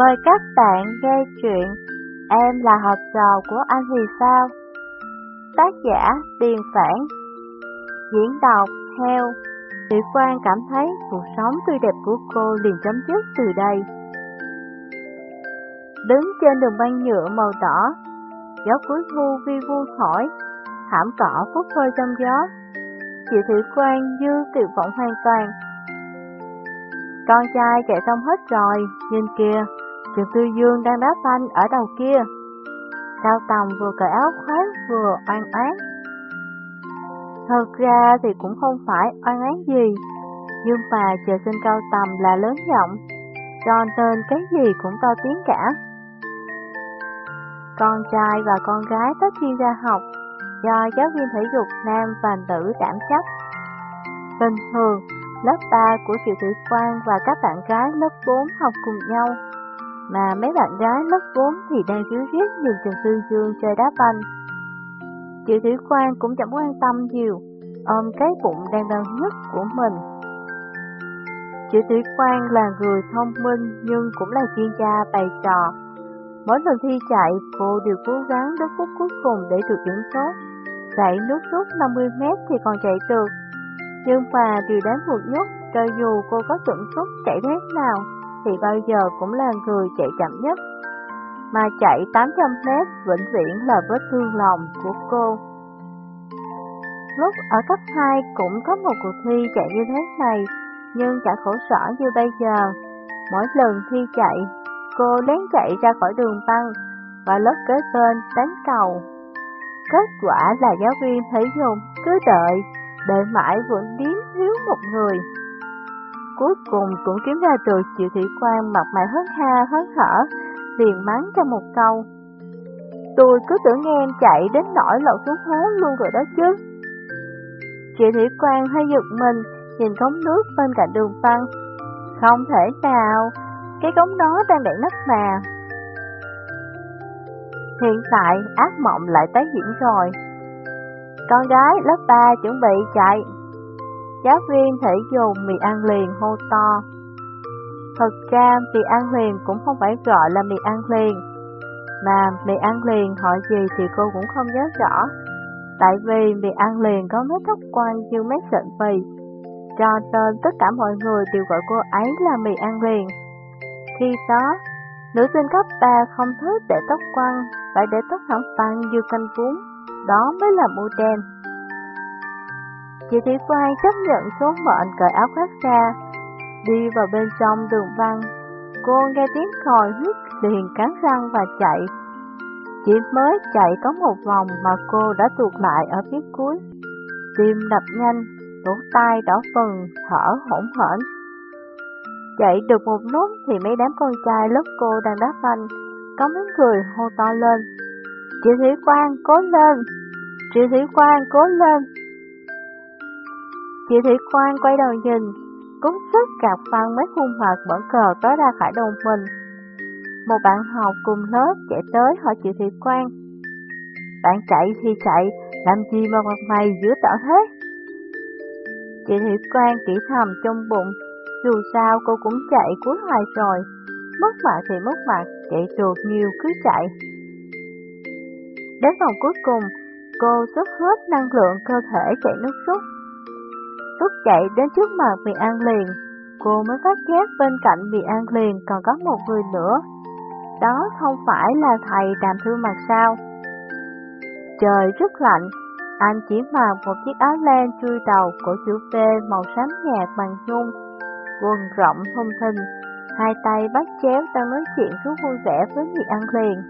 Mời các bạn nghe chuyện Em là học trò của anh thì sao? Tác giả Tiền Phản Diễn đọc Heo Sĩ quan cảm thấy cuộc sống tươi đẹp của cô liền chấm dứt từ đây. Đứng trên đường băng nhựa màu đỏ, gió cuối thu vi vu thổi, thảm cỏ phút phơi trong gió. Chị thủy quan dư tuyệt vọng hoàn toàn. Con trai chạy xong hết rồi, nhìn kìa, Trường Tư Dương đang đá banh ở đầu kia. Cao Tòng vừa cởi áo khoác vừa oan oán. Thật ra thì cũng không phải oan oán gì, nhưng mà trời sinh Cao tòng là lớn giọng, cho nên cái gì cũng to tiếng cả. Con trai và con gái tất nhiên ra học, do giáo viên thể dục nam và nữ đảm trách. Bình thường, lớp 3 của Triệu Thủy Quang và các bạn gái lớp 4 học cùng nhau mà mấy bạn gái mất vốn thì đang ríu rít nhìn Trần Phương Dương chơi đá banh. Chị Thủy Quang cũng chẳng quan tâm nhiều, ôm cái bụng đang đau nhất của mình. Chị Thủy Quang là người thông minh nhưng cũng là chuyên gia bày trò. Mỗi lần thi chạy, cô đều cố gắng đến phút cuối cùng để được điểm tốt. Chạy nước rút 50m thì còn chạy được. Nhưng mà điều đáng buồn nhất, cho dù cô có chuẩn xuất chạy thế nào, thì bao giờ cũng là người chạy chậm nhất. Mà chạy 800 mét vĩnh viễn là vết thương lòng của cô. Lúc ở cấp 2 cũng có một cuộc thi chạy như thế này, nhưng chẳng khổ sở như bây giờ. Mỗi lần thi chạy, cô lén chạy ra khỏi đường băng và lớp kế bên đánh cầu. Kết quả là giáo viên thấy dùng cứ đợi, đợi mãi vẫn điếm thiếu một người cuối cùng cũng kiếm ra được Triệu Thị Quan mặt mày hớn ha hớn hở, liền mắng cho một câu. Tôi cứ tưởng nghe em chạy đến nỗi lọt xuống hố luôn rồi đó chứ. Triệu Thị Quan hơi giật mình, nhìn cống nước bên cạnh đường băng. Không thể nào, cái cống đó đang đẩy nắp mà. Hiện tại ác mộng lại tái diễn rồi. Con gái lớp 3 chuẩn bị chạy, Giáo viên thể dùng mì ăn liền hô to. Thật ra mì ăn liền cũng không phải gọi là mì ăn liền, mà mì ăn liền hỏi gì thì cô cũng không nhớ rõ. Tại vì mì ăn liền có mấy thóc quan như mấy sợi mì, cho nên tất cả mọi người đều gọi cô ấy là mì ăn liền. Khi đó, nữ sinh cấp 3 không thích để tóc quăng, phải để tóc thẳng tăng như canh cuốn, đó mới là mũ đen. Chị Thủy Quang chấp nhận số mệnh cởi áo khoác ra, đi vào bên trong đường băng. Cô nghe tiếng còi hít liền cắn răng và chạy. Chỉ mới chạy có một vòng mà cô đã tuột lại ở phía cuối. Tim đập nhanh, lỗ tai đỏ phừng, thở hỗn hển. Chạy được một lúc thì mấy đám con trai lớp cô đang đá phanh có mấy người hô to lên. Chị Thủy Quang, cố lên! Chị Thủy Quang, cố lên! Chị Thủy Quan quay đầu nhìn, cúng sức gạt phăng mấy khuôn mặt bẩn cờ tối ra khỏi đầu mình. Một bạn học cùng lớp chạy tới hỏi chị Thủy Quan. Bạn chạy thì chạy, làm gì mà mặt mày dữ tợn thế? Chị Thủy Quan kỹ thầm trong bụng, dù sao cô cũng chạy cuối hoài rồi, mất mặt thì mất mặt, chạy trượt nhiều cứ chạy. Đến vòng cuối cùng, cô xuất hết năng lượng cơ thể chạy nước rút. Lúc chạy đến trước mặt mì an liền, cô mới phát giác bên cạnh mì an liền còn có một người nữa. Đó không phải là thầy đàm thư mặt sao. Trời rất lạnh, anh chỉ mặc một chiếc áo len chui đầu của chữ V màu xám nhạt bằng nhung, quần rộng thông thình, hai tay bắt chéo đang nói chuyện rất vui vẻ với mì an liền.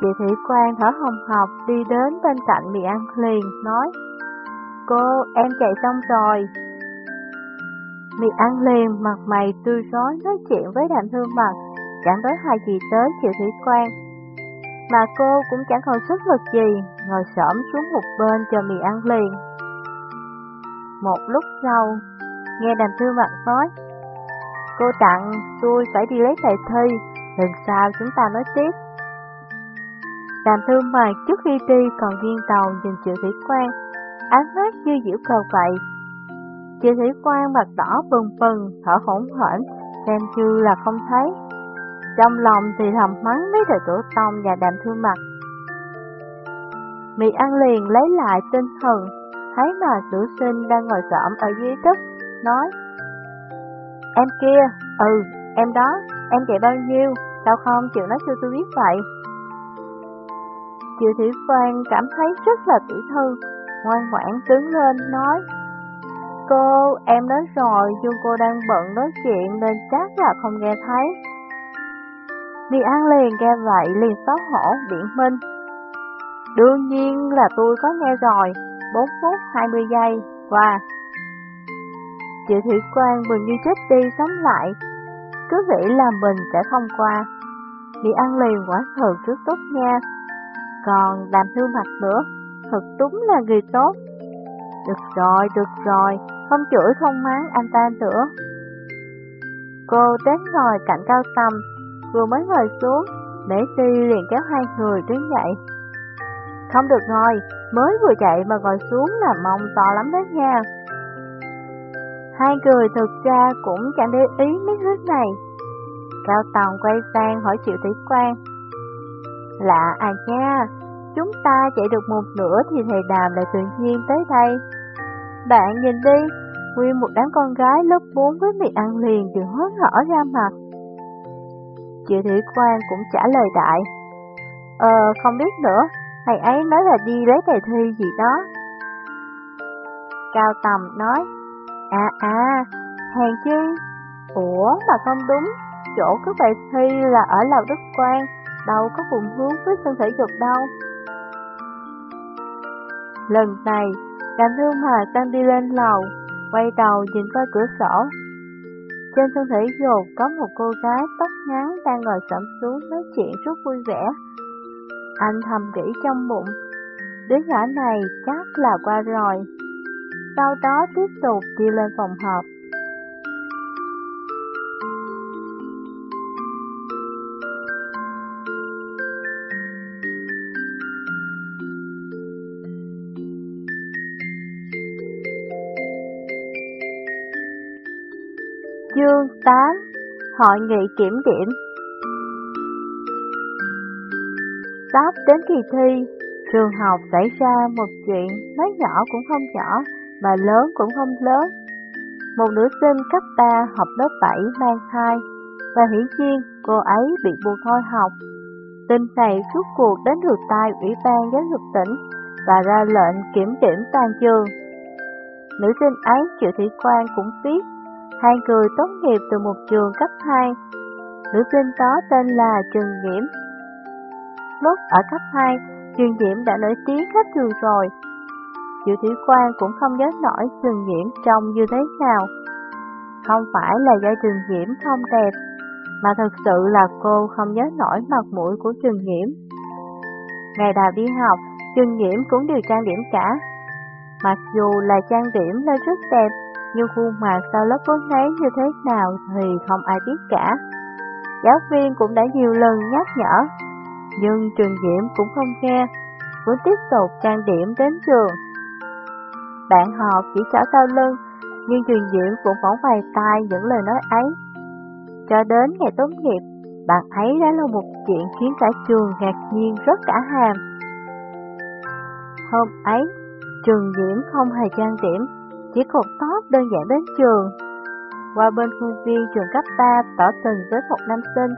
Chị Thủy Quang thở hồng hộc đi đến bên cạnh mì an liền, nói Cô, em chạy xong rồi. Mì ăn liền, mặt mày tươi rói nói chuyện với đàm thương mặt, chẳng đối hai gì tới chịu thủy quan. Mà cô cũng chẳng còn sức lực gì, ngồi xổm xuống một bên cho mì ăn liền. Một lúc sau, nghe đàm thương mặt nói, Cô tặng, tôi phải đi lấy bài thi, lần sau chúng ta nói tiếp. Đàm thương mặt trước khi đi còn nghiêng đầu nhìn triệu thủy quan, ánh mắt như diễu cờ vậy. Chị Thủy Quan mặt đỏ bừng bừng, thở hổn hển, xem như là không thấy. trong lòng thì thầm mắng mấy đời tổ tông và đàm thương mặt. Mị ăn liền lấy lại tinh thần, thấy mà tử sinh đang ngồi xổm ở dưới đất, nói Em kia, ừ, em đó, em chạy bao nhiêu, sao không chịu nói cho tôi biết vậy? Triệu Thủy Quang cảm thấy rất là tủi thân ngoan ngoãn đứng lên nói Cô, em đến rồi, nhưng cô đang bận nói chuyện nên chắc là không nghe thấy. Mi An liền nghe vậy liền xấu hổ biện minh. Đương nhiên là tôi có nghe rồi, 4 phút 20 giây, và Chị Thủy Quang mừng như chết đi sống lại, cứ nghĩ là mình sẽ không qua. Mi An liền quả thật rất tốt nha, còn làm hư mặt nữa, thật đúng là người tốt. Được rồi, được rồi, không chửi không mắng anh ta nữa. Cô đến ngồi cạnh cao tầm, vừa mới ngồi xuống, Mễ Si liền kéo hai người đứng dậy. Không được ngồi, mới vừa chạy mà ngồi xuống là mông to lắm đó nha. Hai người thực ra cũng chẳng để ý mấy thứ này. Cao Tòng quay sang hỏi Triệu Thủy quan. Lạ à nha, chúng ta chạy được một nửa thì thầy Đàm lại tự nhiên tới đây. Bạn nhìn đi, nguyên một đám con gái lớp 4 với mì ăn liền đều hớn hở ra mặt. Chị Thủy Quang cũng trả lời đại. Ờ, không biết nữa, thầy ấy nói là đi lấy bài thi gì đó. Cao Tầm nói, à à, hèn chi, ủa mà không đúng, chỗ có bài thi là ở Lào Đức Quang, đâu có cùng hướng với sân thể dục đâu. Lần này, Đàm thương Hòa đang đi lên lầu, quay đầu nhìn qua cửa sổ. Trên thân thể dột có một cô gái tóc ngắn đang ngồi sẫm xuống nói chuyện rất vui vẻ. Anh thầm nghĩ trong bụng, đứa nhỏ này chắc là qua rồi. Sau đó tiếp tục đi lên phòng họp. Chương 8 Hội nghị kiểm điểm Sắp đến kỳ thi, trường học xảy ra một chuyện nói nhỏ cũng không nhỏ, mà lớn cũng không lớn. Một nữ sinh cấp 3 học lớp 7 mang thai, và hiển nhiên cô ấy bị buộc thôi học. Tin này suốt cuộc đến được tai Ủy ban Giáo dục tỉnh và ra lệnh kiểm điểm toàn trường. Nữ sinh ấy chịu Thị Quan cũng biết Hai người tốt nghiệp từ một trường cấp 2. Nữ sinh đó tên là Trần Diễm. Lúc ở cấp 2, Trần Diễm đã nổi tiếng khắp trường rồi. Triệu Thủy Quang cũng không nhớ nổi Trần Diễm trông như thế nào. Không phải là do Trần Diễm không đẹp, mà thật sự là cô không nhớ nổi mặt mũi của Trần Diễm. Ngày đầu đi học, Trần Diễm cũng đều trang điểm cả. Mặc dù là trang điểm lên rất đẹp, nhưng khuôn mặt sau lớp vốn nấy như thế nào thì không ai biết cả. Giáo viên cũng đã nhiều lần nhắc nhở, nhưng Trường Diễm cũng không nghe, vẫn tiếp tục trang điểm đến trường. Bạn họ chỉ trở sau lưng, nhưng Trường Diễm cũng phỏng vài tai những lời nói ấy. Cho đến ngày tốt nghiệp, bạn ấy đã là một chuyện khiến cả trường ngạc nhiên rất cả hàm. Hôm ấy, Trường Diễm không hề trang điểm, chỉ cột tóc đơn giản đến trường. Qua bên khuôn viên trường cấp 3 tỏ tình với một nam sinh,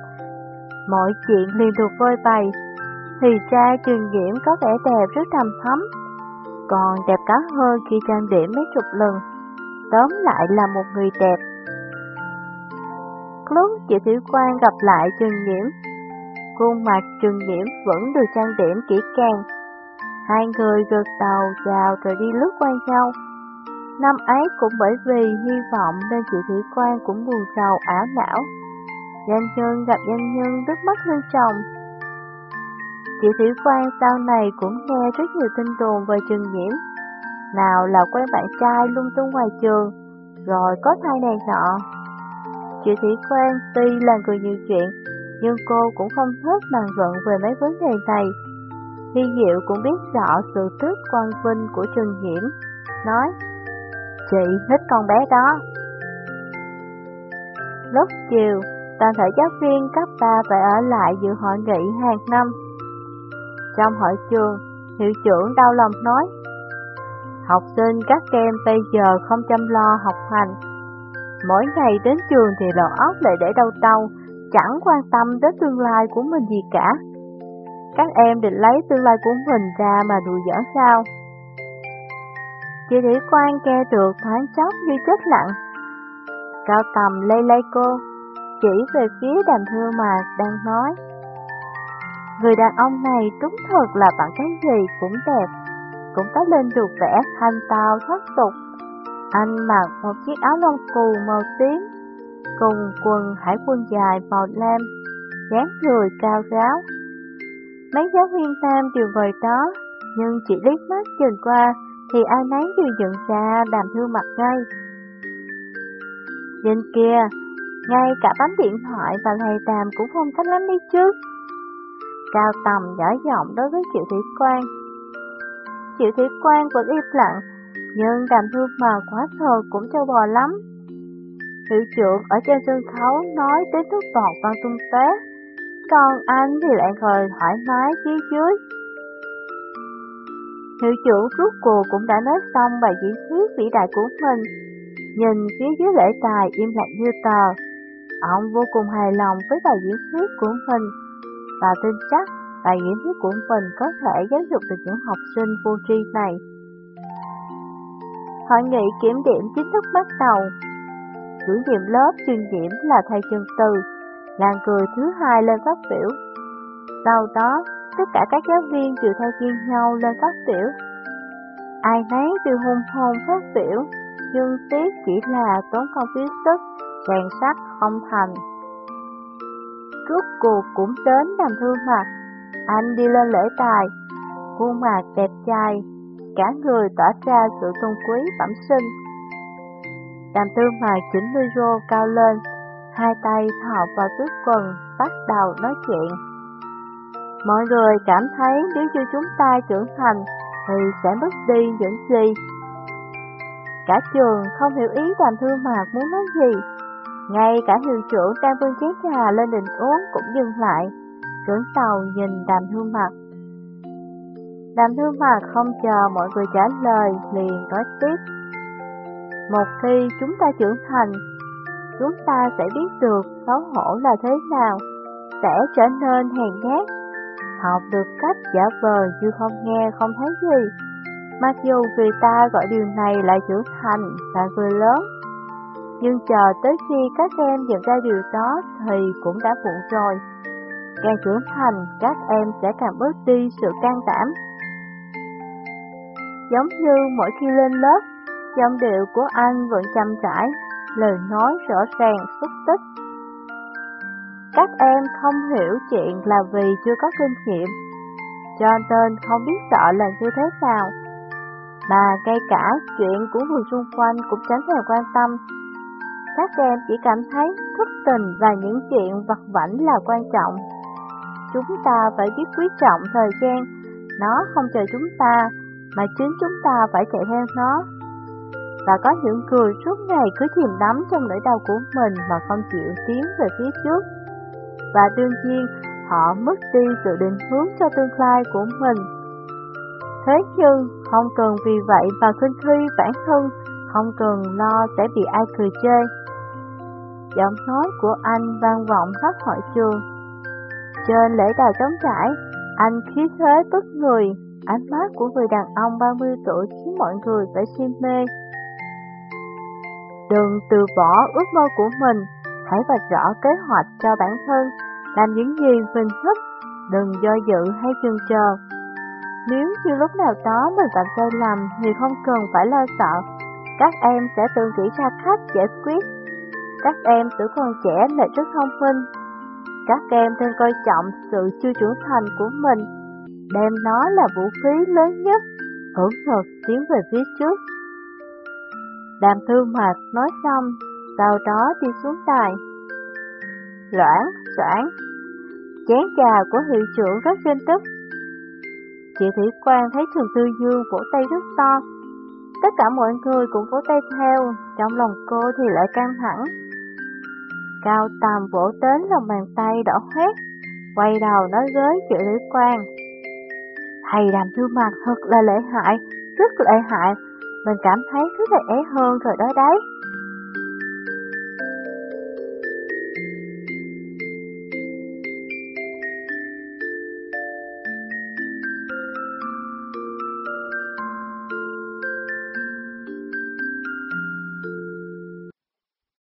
mọi chuyện liền được vơi bày. Thì ra trường diễm có vẻ đẹp rất trầm thấm, còn đẹp cá hơn khi trang điểm mấy chục lần. Tóm lại là một người đẹp. Lúc chị Thủy Quang gặp lại Trường Diễm, khuôn mặt Trường Diễm vẫn được trang điểm kỹ càng. Hai người gật đầu chào rồi đi lướt qua nhau. Năm ấy cũng bởi vì hy vọng nên chị Thủy Quang cũng buồn rầu ảo não. Danh nhân gặp danh nhân nước mắt hư chồng. Chị Thủy Quang sau này cũng nghe rất nhiều tin đồn về trường Nhiễm. Nào là quen bạn trai lung tung ngoài trường, rồi có thai này nọ. Chị Thủy Quang tuy là người nhiều chuyện, nhưng cô cũng không thích bàn luận về mấy vấn đề này. Hy Diệu cũng biết rõ sự tức quan vinh của Trần Hiểm, nói Chị thích con bé đó. Lúc chiều, toàn thể giáo viên cấp 3 phải ở lại dự hội nghị hàng năm. Trong hội trường, hiệu trưởng đau lòng nói, học sinh các em bây giờ không chăm lo học hành. Mỗi ngày đến trường thì đầu óc lại để đâu đâu, chẳng quan tâm đến tương lai của mình gì cả. Các em định lấy tương lai của mình ra mà đùa giỡn sao? Chị Thủy Quan nghe được thoáng chốc như chết lặng. Cao tầm lây lây cô, chỉ về phía đàm thưa mà đang nói. Người đàn ông này đúng thật là bạn cái gì cũng đẹp, cũng có lên được vẻ thanh tao thoát tục. Anh mặc một chiếc áo lông cù màu tím, cùng quần hải quân dài màu lam, dáng người cao ráo. Mấy giáo viên nam đều vời đó, nhưng chỉ liếc mắt nhìn qua thì ai nấy đều dựng ra đàm thương mặt ngay. Nhìn kia, ngay cả bấm điện thoại và ngày tàm cũng không thích lắm đi chứ. Cao tầm nhỏ giọng đối với Triệu Thủy Quang. Triệu Thủy Quang vẫn im lặng, nhưng đàm thương mà quá thờ cũng cho bò lắm. Hiệu trưởng ở trên sân khấu nói đến thuốc bọt văn tung tế, còn anh thì lại ngồi thoải mái phía dưới. Hiệu trưởng rút cuộc cũng đã nói xong bài diễn thuyết vĩ đại của mình. Nhìn phía dưới lễ tài im lặng như tờ. Ông vô cùng hài lòng với bài diễn thuyết của mình và tin chắc bài diễn thuyết của mình có thể giáo dục được những học sinh vô tri này. Hội nghị kiểm điểm chính thức bắt đầu. Chủ nhiệm lớp chuyên điểm là thầy Trần Từ, làng cười thứ hai lên phát biểu. Sau đó, tất cả các giáo viên đều thay phiên nhau lên phát biểu. Ai nấy đều hùng hồn phát biểu, nhưng tiếc chỉ là tốn công phí sức, rèn sắt không thành. Rốt cuộc cũng đến làm thương mặt, anh đi lên lễ tài, khuôn mặt đẹp trai, cả người tỏa ra sự tôn quý bẩm sinh. Đàm tư mà chỉnh micro cao lên, hai tay thọ vào túi quần, bắt đầu nói chuyện. Mọi người cảm thấy nếu như chúng ta trưởng thành thì sẽ mất đi những gì. Cả trường không hiểu ý đàm thương mạc muốn nói gì. Ngay cả hiệu trưởng đang vươn chén trà lên định uống cũng dừng lại, cứng tàu nhìn đàm thương mặt. Đàm thương mặt không chờ mọi người trả lời liền nói tiếp. Một khi chúng ta trưởng thành, chúng ta sẽ biết được xấu hổ là thế nào, sẽ trở nên hèn nhát học được cách giả vờ như không nghe không thấy gì. Mặc dù người ta gọi điều này là trưởng thành, là người lớn, nhưng chờ tới khi các em nhận ra điều đó thì cũng đã muộn rồi. Càng trưởng thành, các em sẽ càng bớt đi sự can đảm. Giống như mỗi khi lên lớp, giọng điệu của anh vẫn chăm trải, lời nói rõ ràng, xúc tích, các em không hiểu chuyện là vì chưa có kinh nghiệm, cho nên không biết sợ là như thế nào. Mà ngay cả chuyện của người xung quanh cũng tránh thèm quan tâm. Các em chỉ cảm thấy thức tình và những chuyện vặt vảnh là quan trọng. Chúng ta phải biết quý trọng thời gian, nó không chờ chúng ta, mà chính chúng ta phải chạy theo nó. Và có những người suốt ngày cứ chìm đắm trong nỗi đau của mình mà không chịu tiến về phía trước và đương nhiên họ mất đi sự định hướng cho tương lai của mình. Thế nhưng không cần vì vậy mà khinh thi bản thân, không cần lo sẽ bị ai cười chê. Giọng nói của anh vang vọng khắp hội trường. Trên lễ đài trống trải, anh khí thế bất người, ánh mắt của người đàn ông 30 tuổi khiến mọi người phải si mê. Đừng từ bỏ ước mơ của mình, hãy vạch rõ kế hoạch cho bản thân, làm những gì mình thích, đừng do dự hay chần chờ. Nếu như lúc nào đó mình phạm sai lầm thì không cần phải lo sợ, các em sẽ tự nghĩ ra cách giải quyết. Các em tuổi còn trẻ lại rất thông minh. Các em nên coi trọng sự chưa trưởng thành của mình, đem nó là vũ khí lớn nhất, ổn thực tiến về phía trước. Đàm thư mạc nói xong, sau đó đi xuống đài. Loãng, soảng, chén trà của hiệu trưởng rất trên tức. Chị Thủy Quang thấy Thường Tư Dương vỗ tay rất to. Tất cả mọi người cũng vỗ tay theo, trong lòng cô thì lại căng thẳng. cao Tàm vỗ đến lòng bàn tay đỏ hoét, quay đầu nói với chị thủy quan. Thầy làm gương mặt thật là lợi hại, rất lợi hại, mình cảm thấy rất là é hơn rồi đó đấy.